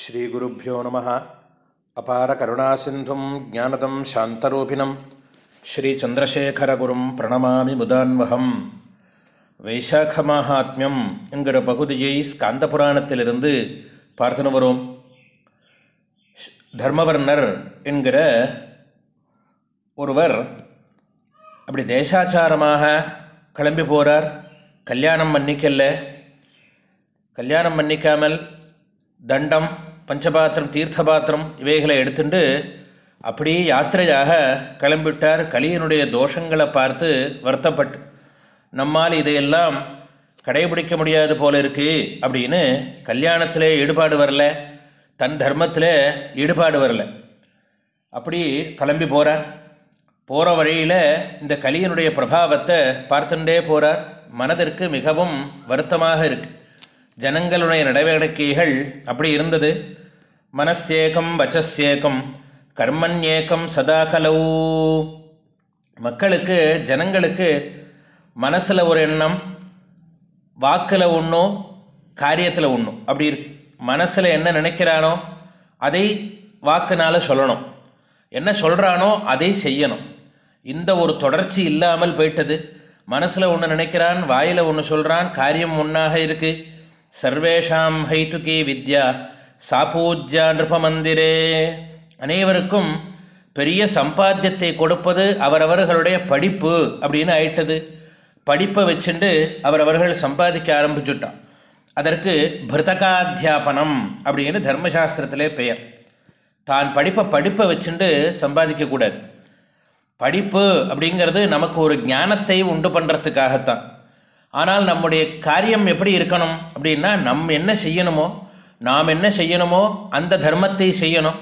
ஸ்ரீகுருப்போ நம. அபார கருணாசிந்தும் ஜானதம் சாந்தரூபிணம். ஸ்ரீச்சந்திரசேகரகுரும் பிரணமாமி முதான்வகம். வைசாக மகாத்மியம் என்கிற பகுதியை ஸ்காந்த புராணத்திலிருந்து பார்த்துன்னு வரும். தர்மவர்ணர் என்கிற ஒருவர் அப்படி தேசாச்சாரமாக கிளம்பி போகிறார் கல்யாணம் பண்ணிக்கல கல்யாணம் பண்ணிக்காமல் தண்டம் பஞ்சபாத்திரம் தீர்த்தபாத்திரம் இவைகளை எடுத்துட்டு அப்படியே யாத்திரையாக கிளம்பிவிட்டார் கலியனுடைய தோஷங்களை பார்த்து வருத்தப்பட்டு நம்மால் இதையெல்லாம் கடைபிடிக்க முடியாது போல இருக்குது அப்படின்னு கல்யாணத்தில் ஈடுபாடு வரல தன் தர்மத்தில் ஈடுபாடு வரல. அப்படி கிளம்பி போகிறார் போகிற வழியில் இந்த கலியனுடைய பிரபாவத்தை பார்த்துட்டே போகிறார் மனதிற்கு மிகவும் வருத்தமாக இருக்குது ஜனங்களுடைய நடவடிக்கைகள் அப்படி இருந்தது. மனசேகம் வச்சசேகம் கர்மண்யேக்கம் சதா கலவு. மக்களுக்கு ஜனங்களுக்கு மனசில் ஒரு எண்ணம் வாக்கில் ஒன்றும் காரியத்தில் ஒன்றும் அப்படி இருக்கு. மனசில் என்ன நினைக்கிறானோ அதை வாக்குனால் சொல்லணும். என்ன சொல்கிறானோ அதை செய்யணும். இந்த ஒரு தொடர்ச்சி இல்லாமல் போயிட்டது. மனசில் ஒன்று நினைக்கிறான் வாயில் ஒன்று சொல்கிறான் காரியம் ஒன்றாக இருக்குது சர்வேஷாம் ஹைத்துகி வித்யா சாபூஜ்யா நிருபமந்திரே. அனைவருக்கும் பெரிய சம்பாத்தியத்தை கொடுப்பது அவரவர்களுடைய படிப்பு அப்படின்னு ஆயிட்டது. படிப்பை வச்சுண்டு அவரவர்கள் சம்பாதிக்க ஆரம்பிச்சுட்டான். அதற்கு பிருத்தகாத்தியாபனம் அப்படின்னு தர்மசாஸ்திரத்திலே பெயர். தான் படிப்பை படிப்பை வச்சுண்டு சம்பாதிக்கக்கூடாது படிப்பு அப்படிங்கிறது நமக்கு ஒரு ஞானத்தை உண்டு பண்ணுறதுக்காகத்தான் ஆனால் நம்முடைய காரியம் எப்படி இருக்கணும் அப்படின்னா நம் என்ன செய்யணுமோ நாம் என்ன செய்யணுமோ அந்த தர்மத்தை செய்யணும்.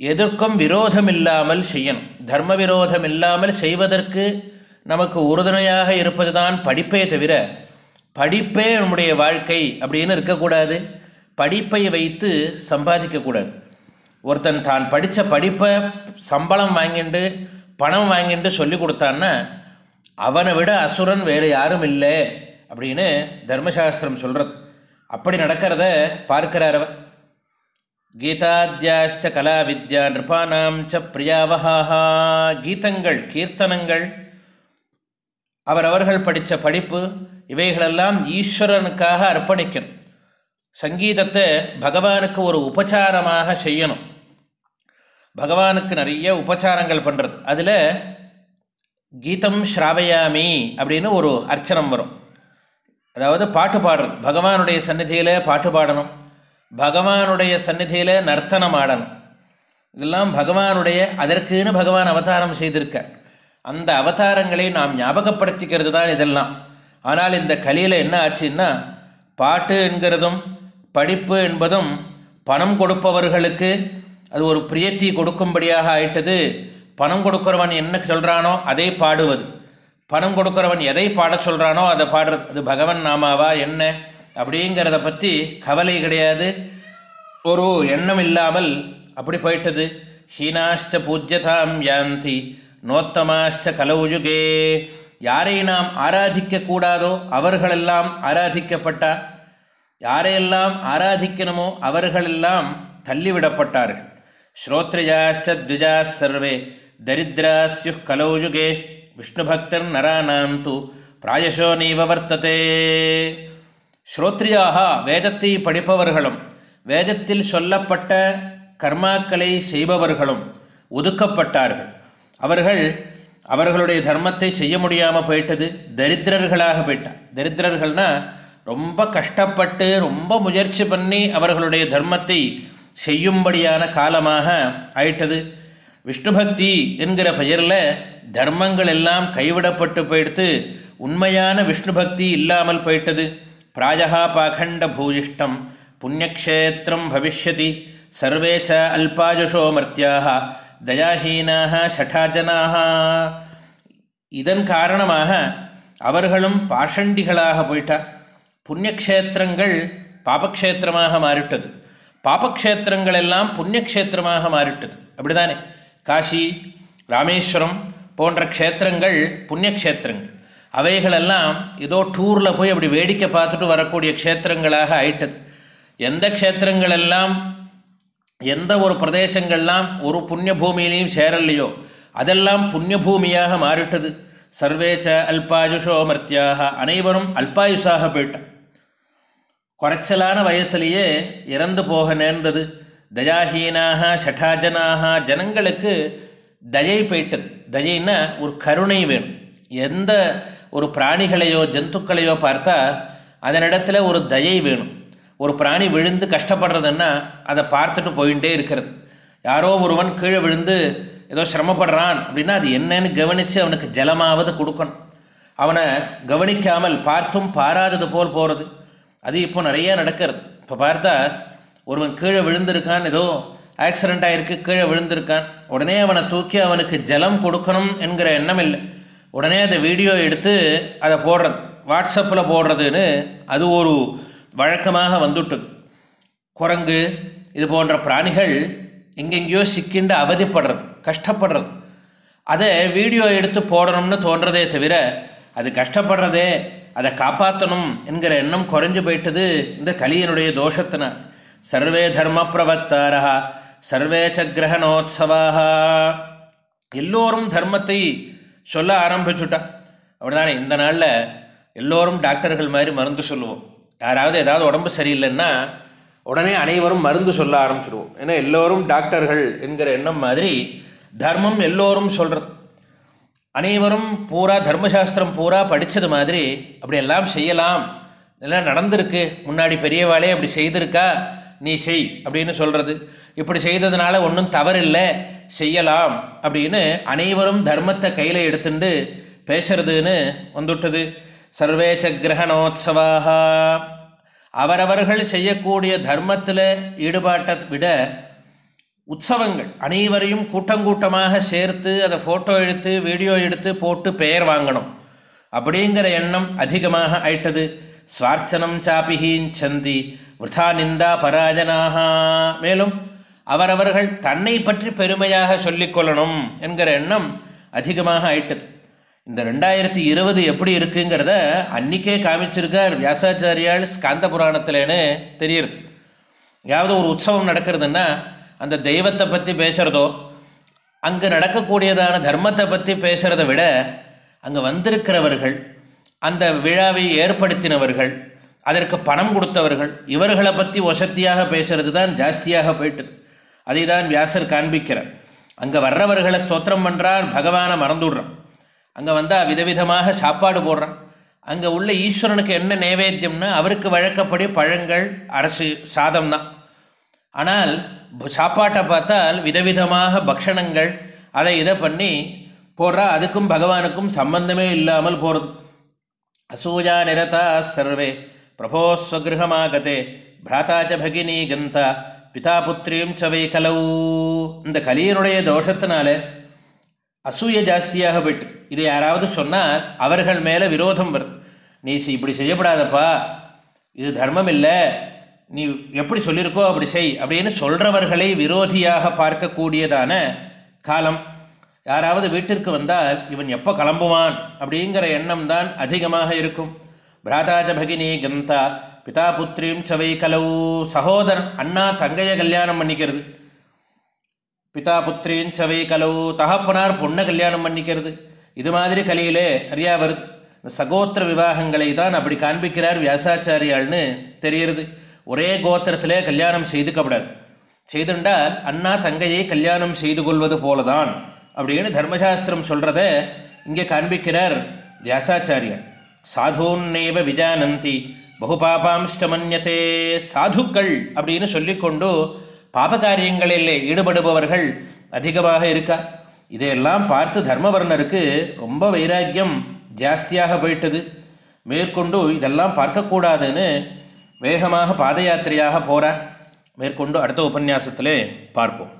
எதற்கும் விரோதம் இல்லாமல் செய்யணும். தர்ம விரோதம் இல்லாமல் செய்வதற்கு நமக்கு உறுதுணையாக இருப்பது தான் படிப்பே தவிர படிப்பே நம்முடைய வாழ்க்கை அப்படின்னு இருக்கக்கூடாது. படிப்பை வைத்து சம்பாதிக்கக்கூடாது. ஒருத்தன் தான் படித்த படிப்பை சம்பளம் வாங்கிட்டு பணம் வாங்கிட்டு சொல்லி கொடுத்தான்னா அவனை விட அசுரன் வேறு யாரும் இல்லை அப்படின்னு தர்மசாஸ்திரம் சொல்கிறது அப்படி நடக்கிறத பார்க்கிறார் அவர். கீதாத்யாஷ்ட கலா வித்யா நிருபானாம் ச பிரியாவஹாஹா. கீதங்கள் கீர்த்தனங்கள் அவரவர்கள் படித்த படிப்பு இவைகளெல்லாம் ஈஸ்வரனுக்காக அர்ப்பணிக்கணும். சங்கீதத்தை பகவானுக்கு ஒரு உபச்சாரமாக செய்யணும். பகவானுக்கு நிறைய உபச்சாரங்கள் பண்ணுறது அதில் கீதம் ஸ்ராவயாமி அப்படின்னு ஒரு அர்ச்சனம் வரும். அதாவது பாட்டு பாடுறது பகவானுடைய சந்நிதியில் பாட்டு பாடணும். பகவானுடைய சந்நிதியில் நர்த்தனம் ஆடணும். இதெல்லாம் பகவானுடைய அதற்குன்னு பகவான் அவதாரம் செய்திருக்க. அந்த அவதாரங்களை நாம் ஞாபகப்படுத்திக்கிறது தான் இதெல்லாம். ஆனால் இந்த கலியில் என்ன ஆச்சுன்னா பாட்டு என்கிறதும் படிப்பு என்பதும் பணம் கொடுப்பவர்களுக்கு அது ஒரு பிரியத்தி கொடுக்கும்படியாக ஆயிட்டது. பணம் கொடுக்குறவன் என்ன சொல்கிறானோ அதை பாடுவது. பணம் கொடுக்குறவன் எதை பாட சொல்கிறானோ அதை பாடுறது. அது பகவன் நாமாவா என்ன? அப்படிங்கிறத பற்றி கவலை கிடையாது. ஒரு எண்ணம் இல்லாமல் அப்படி போயிட்டது. ஹீனாஷ்ட பூஜ்யதாம் யாந்தி நோத்தமாஷ்ட கலவுயுகே யாரை நாம் ஆராதிக்கக்கூடாதோ அவர்களெல்லாம் ஆராதிக்கப்பட்டார் யாரையெல்லாம் ஆராதிக்கணுமோ அவர்களெல்லாம் தள்ளிவிடப்பட்டார்கள். ஸ்ரோத்ரியாஷ்ட த்விஜா சர்வே. தரித்ராஸ்யு கலோ யுகே விஷ்ணுபக்தர் நரானாம் து பிராயசோ நீவ வர்த்ததே ஸ்ரோத்ரியாக வேதத்தை படிப்பவர்களும் வேதத்தில் சொல்லப்பட்ட கர்மாக்களை செய்பவர்களும் ஒதுக்கப்பட்டார்கள் அவர்கள் அவர்களுடைய தர்மத்தை செய்ய முடியாமல் போயிட்டது தரித்திரர்களாக போயிட்டார் தரித்திரர்கள்னா ரொம்ப கஷ்டப்பட்டு ரொம்ப முயற்சி பண்ணி அவர்களுடைய தர்மத்தை செய்யும்படியான காலமாக ஆயிட்டது விஷ்ணு பக்தி என்கிற பெயரில் தர்மங்கள் எல்லாம் கைவிடப்பட்டு போயிடுத்து உண்மையான விஷ்ணு பக்தி இல்லாமல் போயிட்டது. பிராயா பாகண்ட பூஜிஷ்டம் புண்ணியக்ஷேத்திரம் பவிஷ்யதி சர்வே ச அல்பாயுஷோ மர்த்தியாக தயாஹீனாக ஷட்டாஜனாக இதன் காரணமாக அவர்களும் பாஷண்டிகளாக போயிட்டார். புண்ணியக்ஷேத்திரங்கள் பாபக்ஷேத்திரமாக மாறிட்டது. பாபக்ஷேத்திரங்கள் எல்லாம் புண்ணியக்ஷேத்திரமாக மாறிட்டது. அப்படிதானே காசி ராமேஸ்வரம் போன்ற க்ஷேத்திரங்கள் புண்ணியக்ஷேத்திரங்கள். அவைகளெல்லாம் ஏதோ டூரில் போய் அப்படி வேடிக்கை பார்த்துட்டு வரக்கூடிய க்ஷேத்திரங்களாக ஆயிட்டது. எந்த க்ஷேத்திரங்களெல்லாம் எந்த ஒரு பிரதேசங்கள்லாம் ஒரு புண்ணிய பூமியிலையும் சேரலையோ அதெல்லாம் புண்ணிய பூமியாக மாறிட்டது. சர்வேச்ச அல்பாயுஷோ மர்த்தியாக அனைவரும் அல்பாயுஷாக போயிட்டான் குறைச்சலான வயசுலேயே இறந்து போக நேர்ந்தது. தயாஹீனாக ஷட்டாஜனாக ஜனங்களுக்கு தயை போயிட்டது. தயைன்னா ஒரு கருணை வேணும். எந்த ஒரு பிராணிகளையோ ஜந்துக்களையோ பார்த்தா அதனிடத்தில் ஒரு தயை வேணும். ஒரு பிராணி விழுந்து கஷ்டப்படுறதுன்னா அதை பார்த்துட்டு போயிட்டே இருக்கிறது. யாரோ ஒருவன் கீழே விழுந்து ஏதோ சிரமப்படுறான் அப்படின்னா அது என்னன்னு கவனித்து அவனுக்கு ஜலமாவது கொடுக்கணும். அவனை கவனிக்காமல் பார்த்தும் பாராதது போல் போகிறது அது இப்போ நிறையா நடக்கிறது. இப்போ பார்த்தா ஒருவன் கீழே விழுந்திருக்கான் ஏதோ ஆக்சிடெண்ட் ஆகிருக்கு கீழே விழுந்திருக்கான். உடனே அவனை தூக்கி அவனுக்கு ஜலம் கொடுக்கணும் என்கிற எண்ணம் இல்லை. உடனே அதை வீடியோ எடுத்து அதை போடுறது வாட்ஸ்அப்பில் போடுறதுன்னு அது ஒரு வழக்கமாக வந்துவிட்டது குரங்கு இது போன்ற பிராணிகள் எங்கெங்கேயோ சிக்கிண்டு அவதிப்படுறது கஷ்டப்படுறது. அதை வீடியோ எடுத்து போடணும்னு தோன்றதே தவிர அது கஷ்டப்படுறதே அதை காப்பாற்றணும் என்கிற எண்ணம் குறைஞ்சு போயிட்டது இந்த கலியனுடைய தோஷத்தினால். சர்வே தர்ம பிரவர்த்தாரா சர்வே ச கிரகணோத்சவாக எல்லோரும் தர்மத்தை சொல்ல ஆரம்பிச்சுட்டா. அப்படிதானே இந்த நாளில் எல்லோரும் டாக்டர்கள் மாதிரி மருந்து சொல்லுவோம். யாராவது ஏதாவது உடம்பு சரியில்லைன்னா உடனே அனைவரும் மருந்து சொல்ல ஆரம்பிச்சிடுவோம். ஏன்னா எல்லோரும் டாக்டர்கள் என்கிற எண்ணம் மாதிரி தர்மம் எல்லோரும் சொல்கிறது அனைவரும் பூரா தர்மசாஸ்திரம் பூரா படித்தது மாதிரி அப்படி எல்லாம் செய்யலாம். இதெல்லாம் நடந்திருக்கு. முன்னாடி பெரியவாளே அப்படி செய்திருக்கா? நீ செய் அப்படின்னு சொல்கிறது இப்படி செய்ததுனால ஒன்றும் தவறில்லை. செய்யலாம் அப்படின்னு அனைவரும் தர்மத்தை கையில் எடுத்துட்டு பேசுறதுன்னு வந்துவிட்டது சர்வேச்ச கிரகணோத்சவாக. அவரவர்கள் செய்யக்கூடிய தர்மத்தில் ஈடுபாட்டை விட உற்சவங்கள் அனைவரையும் கூட்டங்கூட்டமாக சேர்த்து அதை ஃபோட்டோ எடுத்து வீடியோ எடுத்து போட்டு பெயர் வாங்கணும். அப்படிங்கிற எண்ணம் அதிகமாக ஆயிட்டது. ஸ்வார்ச்சனம் சாபிஹீஞ்சந்தி விரதா நிந்தா பராஜனாக மேலும் அவரவர்கள் தன்னை பற்றி பெருமையாக சொல்லிக்கொள்ளணும் என்கிற எண்ணம் அதிகமாக ஆயிட்டது. இந்த ரெண்டாயிரத்தி இருபது எப்படி இருக்குங்கிறத அன்றைக்கே காமிச்சிருக்கார் வியாசாச்சாரியால் ஸ்காந்த புராணத்திலேன்னு தெரியுது. ஏதாவது ஒரு உற்சவம் நடக்கிறதுன்னா அந்த தெய்வத்தை பற்றி பேசுகிறதோ அங்கே நடக்கக்கூடியதான தர்மத்தை பற்றி பேசுகிறத விட அங்கே வந்திருக்கிறவர்கள் அந்த விழாவை ஏற்படுத்தினவர்கள் அதற்கு பணம் கொடுத்தவர்கள் இவர்களை பற்றி வசத்தியாக பேசுகிறது தான் ஜாஸ்தியாக போயிட்டது. அதை தான் வியாசர் காண்பிக்கிறார். அங்கே வர்றவர்களை ஸ்தோத்திரம் பண்ணுறான் பகவானை மறந்துடுறான். அங்கே வந்தால் விதவிதமாக சாப்பாடு போடுறான். அங்கே உள்ள ஈஸ்வரனுக்கு என்ன நைவேத்தியம்னா அவருக்கு வழக்கப்படி பழங்கள் அரசு சாதம் தான் ஆனால் சாப்பாட்டை பார்த்தால் விதவிதமாக பக்ஷணங்கள் அதை இதை பண்ணி போடுறா அதுக்கும் பகவானுக்கும் சம்பந்தமே இல்லாமல் போகிறது அசூயா நிரதா சர்வே. பிரபோஸ்வகிருகமாகதே ஸ்வகிருகமாகதே பகினி கந்தா பிதா புத்திரியும் சவை கலவு இந்த கலியனுடைய தோஷத்தினால அசூய ஜாஸ்தியாக போயிட்டு இது யாராவது சொன்னால் அவர்கள் மேலே விரோதம் வருது. நீ இப்படி செய்யப்படாதப்பா. இது தர்மம் இல்லை. நீ எப்படி சொல்லியிருக்கோ அப்படி செய் அப்படின்னு சொல்கிறவர்களை விரோதியாக பார்க்கக்கூடியதான காலம். யாராவது வீட்டிற்கு வந்தால் இவன் எப்போ கிளம்புவான் அப்படிங்கிற எண்ணம் தான் அதிகமாக இருக்கும். பிராதாஜ பகினி கந்தா பிதா புத்திரியும் சவை கலவு சகோதரன் அண்ணா தங்கையை கல்யாணம் பண்ணிக்கிறது. பிதா புத்திரியும் சவை கலவு தகப்பனார் பொண்ணை கல்யாணம் பண்ணிக்கிறது. இது மாதிரி கலையிலே நிறையா வருது. இந்த சகோத்திர விவாகங்களை தான் அப்படி காண்பிக்கிறார் வியாசாச்சாரியால்னு தெரிகிறது. ஒரே கோத்திரத்திலே கல்யாணம் செய்துக்கப்படாது. செய்துண்டால் அண்ணா தங்கையை கல்யாணம் செய்து கொள்வது போலதான் அப்படின்னு தர்மசாஸ்திரம் சொல்கிறத இங்கே காண்பிக்கிறார் வியாசாச்சாரியன் சாதூன்னேவ விஜானந்தி. பகுபாபாம்ஷ்டமன்யத்தே சாதுக்கள் அப்படின்னு சொல்லிக்கொண்டு பாபகாரியங்களில் ஈடுபடுபவர்கள் அதிகமாக இருக்கா? இதையெல்லாம் பார்த்து தர்மவர்ணருக்கு ரொம்ப வைராக்கியம் ஜாஸ்தியாக போயிட்டது. மேற்கொண்டு இதெல்லாம் பார்க்கக்கூடாதுன்னு வேகமாக பாத யாத்திரையாக போகிறார் மேற்கொண்டு அடுத்த உபன்யாசத்திலே பார்ப்போம்.